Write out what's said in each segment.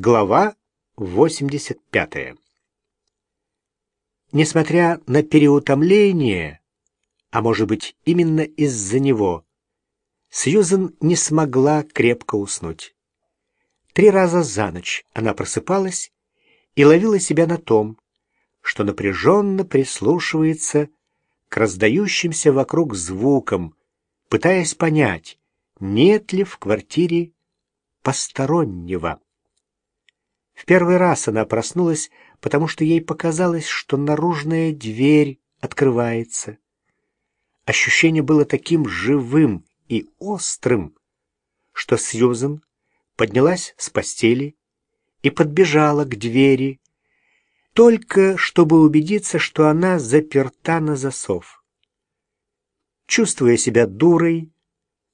Глава 85. Несмотря на переутомление, а может быть именно из-за него, Сьюзен не смогла крепко уснуть. Три раза за ночь она просыпалась и ловила себя на том, что напряженно прислушивается к раздающимся вокруг звукам, пытаясь понять, нет ли в квартире постороннего. В первый раз она проснулась, потому что ей показалось, что наружная дверь открывается. Ощущение было таким живым и острым, что Сьюзен поднялась с постели и подбежала к двери, только чтобы убедиться, что она заперта на засов. Чувствуя себя дурой,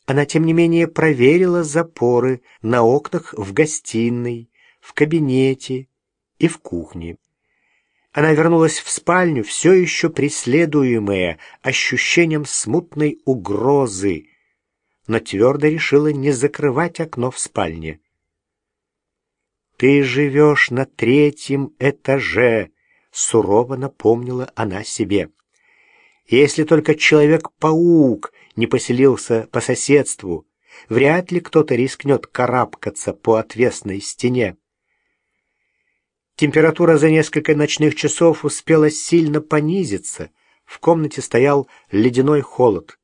она, тем не менее, проверила запоры на окнах в гостиной, в кабинете и в кухне. Она вернулась в спальню, все еще преследуемая ощущением смутной угрозы, но твердо решила не закрывать окно в спальне. «Ты живешь на третьем этаже», — сурово напомнила она себе. «Если только Человек-паук не поселился по соседству, вряд ли кто-то рискнет карабкаться по отвесной стене». Температура за несколько ночных часов успела сильно понизиться. В комнате стоял ледяной холод.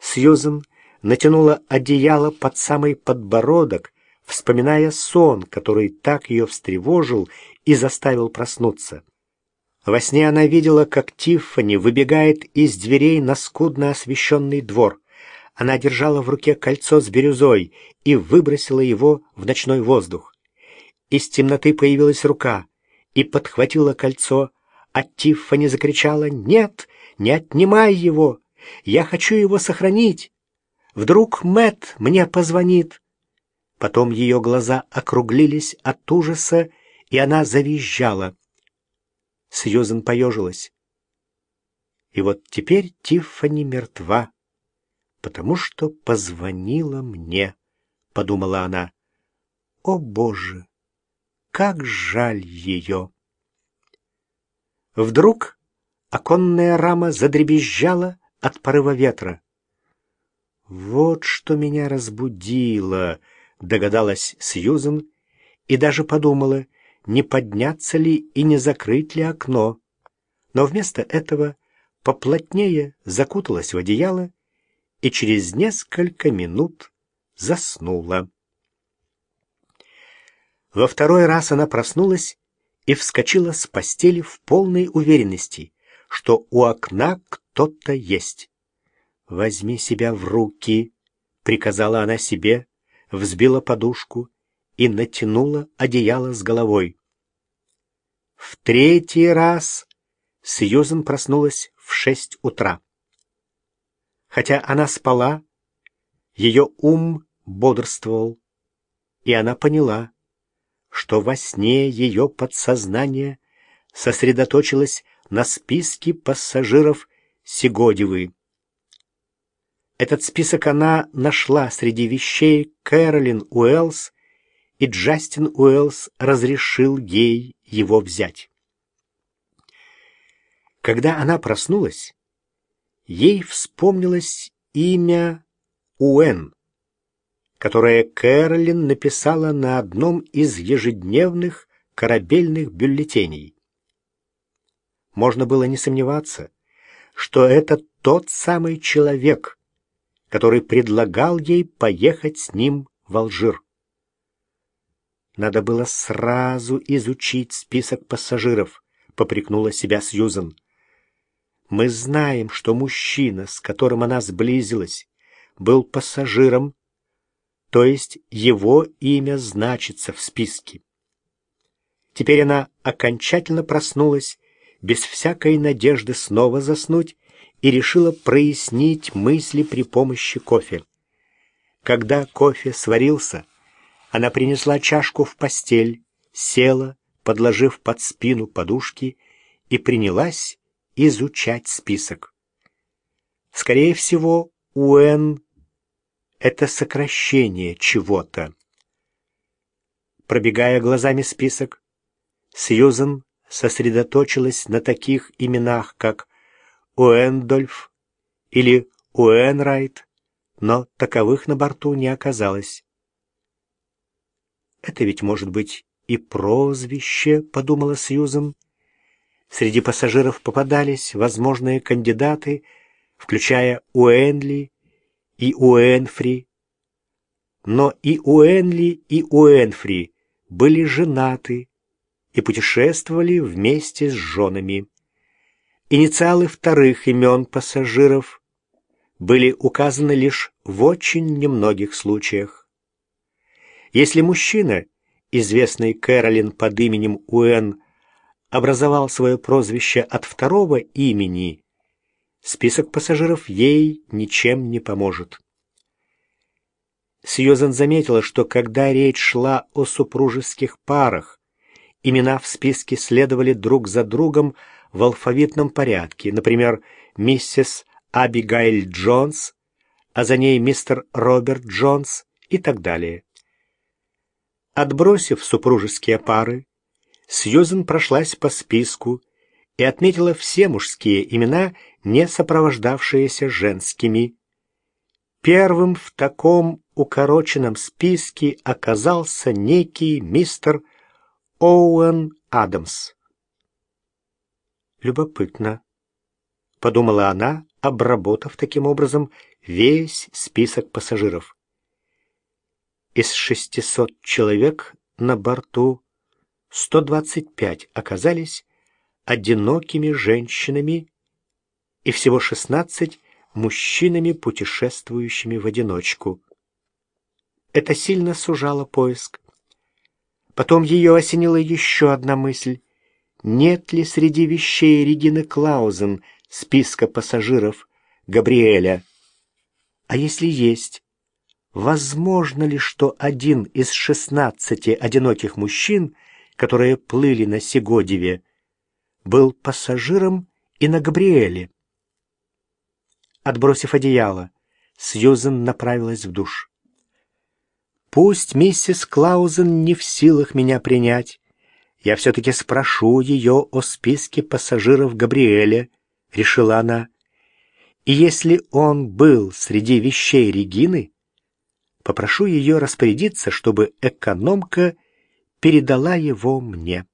Сьюзен натянула одеяло под самый подбородок, вспоминая сон, который так ее встревожил и заставил проснуться. Во сне она видела, как Тиффани выбегает из дверей на скудно освещенный двор. Она держала в руке кольцо с бирюзой и выбросила его в ночной воздух. Из темноты появилась рука и подхватила кольцо, а Тиффани закричала «Нет, не отнимай его! Я хочу его сохранить! Вдруг Мэт мне позвонит!» Потом ее глаза округлились от ужаса, и она завизжала. Сьюзен поежилась. И вот теперь Тиффани мертва, потому что позвонила мне, — подумала она. О, Боже! Как жаль ее! Вдруг оконная рама задребезжала от порыва ветра. «Вот что меня разбудило», — догадалась Сьюзен и даже подумала, не подняться ли и не закрыть ли окно. Но вместо этого поплотнее закуталась в одеяло и через несколько минут заснула. Во второй раз она проснулась и вскочила с постели в полной уверенности, что у окна кто-то есть. «Возьми себя в руки», — приказала она себе, взбила подушку и натянула одеяло с головой. В третий раз Сьюзен проснулась в шесть утра. Хотя она спала, ее ум бодрствовал, и она поняла, что во сне ее подсознание сосредоточилось на списке пассажиров Сигодевы. Этот список она нашла среди вещей Кэролин Уэллс, и Джастин Уэллс разрешил ей его взять. Когда она проснулась, ей вспомнилось имя Уэн которое Кэролин написала на одном из ежедневных корабельных бюллетеней. Можно было не сомневаться, что это тот самый человек, который предлагал ей поехать с ним в Алжир. Надо было сразу изучить список пассажиров, попрекнула себя Сьюзен. Мы знаем, что мужчина, с которым она сблизилась, был пассажиром то есть его имя значится в списке. Теперь она окончательно проснулась, без всякой надежды снова заснуть, и решила прояснить мысли при помощи кофе. Когда кофе сварился, она принесла чашку в постель, села, подложив под спину подушки, и принялась изучать список. Скорее всего, Уэн это сокращение чего-то. пробегая глазами список, Сьюзен сосредоточилась на таких именах, как Уэндольф или Уэнрайт, но таковых на борту не оказалось. «Это ведь может быть и прозвище», — подумала Сьюзен. Среди пассажиров попадались возможные кандидаты, включая Уэнли и Уэнфри. Но и Уэнли, и Уэнфри были женаты и путешествовали вместе с женами. Инициалы вторых имен пассажиров были указаны лишь в очень немногих случаях. Если мужчина, известный Кэролин под именем Уэн, образовал свое прозвище от второго имени, список пассажиров ей ничем не поможет. Сьюзен заметила, что когда речь шла о супружеских парах, имена в списке следовали друг за другом в алфавитном порядке, например, миссис Абигайль Джонс, а за ней мистер Роберт Джонс и так далее. Отбросив супружеские пары, Сьюзен прошлась по списку и отметила все мужские имена, не сопровождавшиеся женскими. Первым в таком укороченном списке оказался некий мистер Оуэн Адамс. Любопытно, подумала она, обработав таким образом весь список пассажиров. Из 600 человек на борту 125 оказались одинокими женщинами и всего 16 мужчинами, путешествующими в одиночку. Это сильно сужало поиск. Потом ее осенила еще одна мысль. Нет ли среди вещей Регины Клаузен списка пассажиров Габриэля. А если есть, возможно ли, что один из шестнадцати одиноких мужчин, которые плыли на Сегодеве, был пассажиром и на Габриэле? Отбросив одеяло, Сьюзен направилась в душ. Пусть миссис Клаузен не в силах меня принять, я все-таки спрошу ее о списке пассажиров Габриэля, — решила она. «И если он был среди вещей Регины, попрошу ее распорядиться, чтобы экономка передала его мне».